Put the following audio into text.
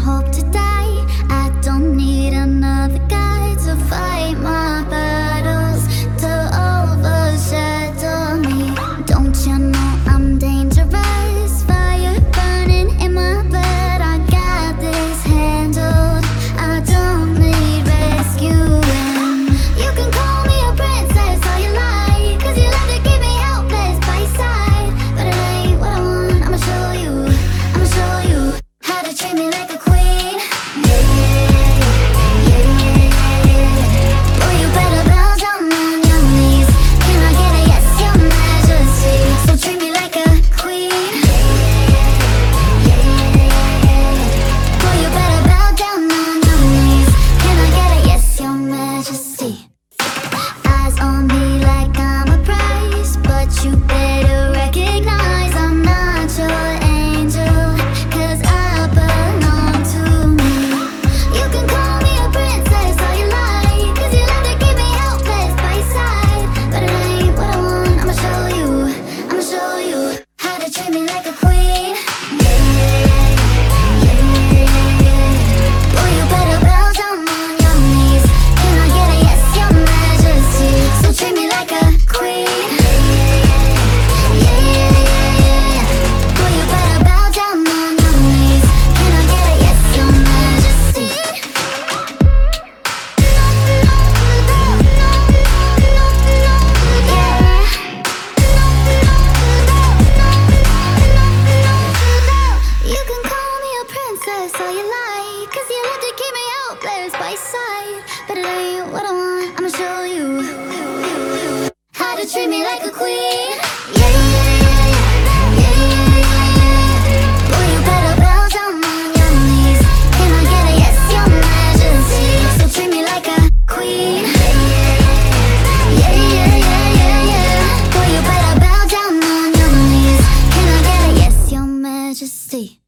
hope to treat me like a queen. by side, but it ain't what I want. I'ma show you how to treat me like a queen. Yeah, yeah, yeah. Just see.